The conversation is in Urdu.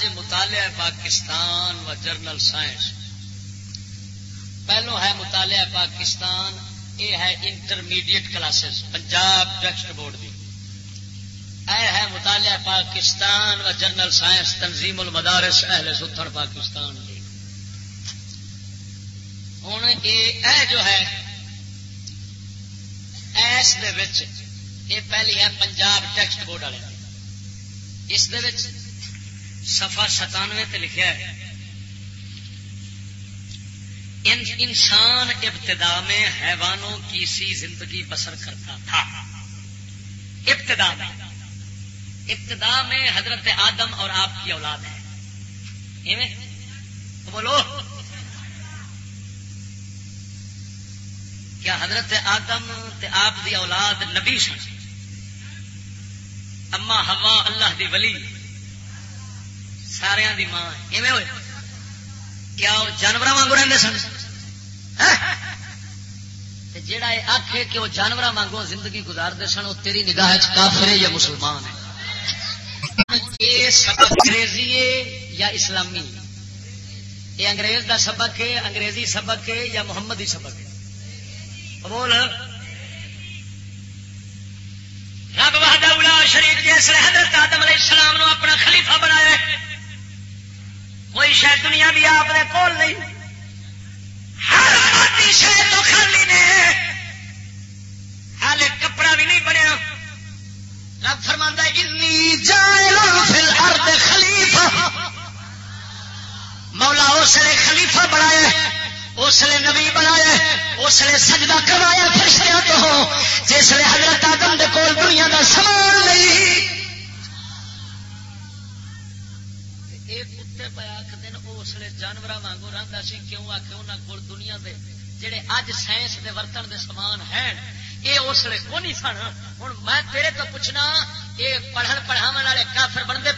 جی مطالعہ پاکستان و جرنل سائنس۔ پہلو ہے مطالعہ پاکستان یہ ہے intermediate classes Punjab text board کی اے ہے مطالعہ پاکستان و جرنل سائنس، تنظیم المدارس اہل ستھڑ پاکستان کی ہوں یہ جو ہے، ایس یہ پہلی ہے پنجاب ٹیکسٹ بورڈ والے۔ اس سفا ستانوے لکھا ہے۔ انسان ابتدا میں حیوانوں کی سی زندگی بسر کرتا تھا۔ ابتدا میں۔ ابتدا میں حضرت آدم اور آپ کی اولاد ہے بولو۔ کیا حضرت آدم تے آپ دی اولاد نبی سن؟ اما ہوا اللہ دی ولی۔ سارا دی ماں ایویں ہوئے کیا وہ جانور وانگو رہتے سن جہا یہ آخ کہ وہ جانور وانگو زندگی گزارتے سن وہ تیری نگاہ کافر یا مسلمان ہے یہ سبق انگریزی یا اسلامی یہ انگریز دا سبق ہے انگریزی سبق ہے یا محمدی سبق ہے بول رب وحدہ شریف جیسے حضرت آدم علیہ السلام نو اپنا خلیفہ بنایا کوئی شاید دنیا کول نہیں۔ ہر شاید تو خالی نے۔ ہال کپڑا بھی نہیں بنیا۔ رب فرما خلیفہ۔ مولا اس نے خلیفہ بنایا اس لیے نبی بنایا اس لیے سجدہ کروایا فرشتوں تو۔ جس لیے حضرت جانور وانگو رہتا سی، کیوں آ کے انہوں کو دنیا دے جڑے اج سائنس دے ورتن دے سامان ہیں یہ اس لیے کو نہیں سن؟ ہوں میں تیرے تو پوچھنا یہ پڑھن پڑھاو والے کافر بنتے